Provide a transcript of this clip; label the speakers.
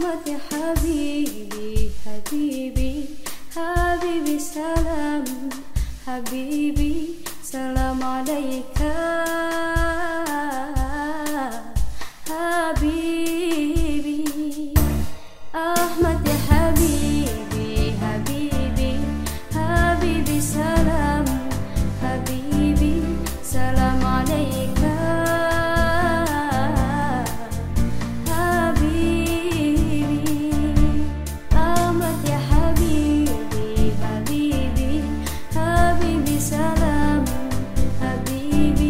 Speaker 1: rahmat habibi habibi habibi salam habibi salam alaika maybe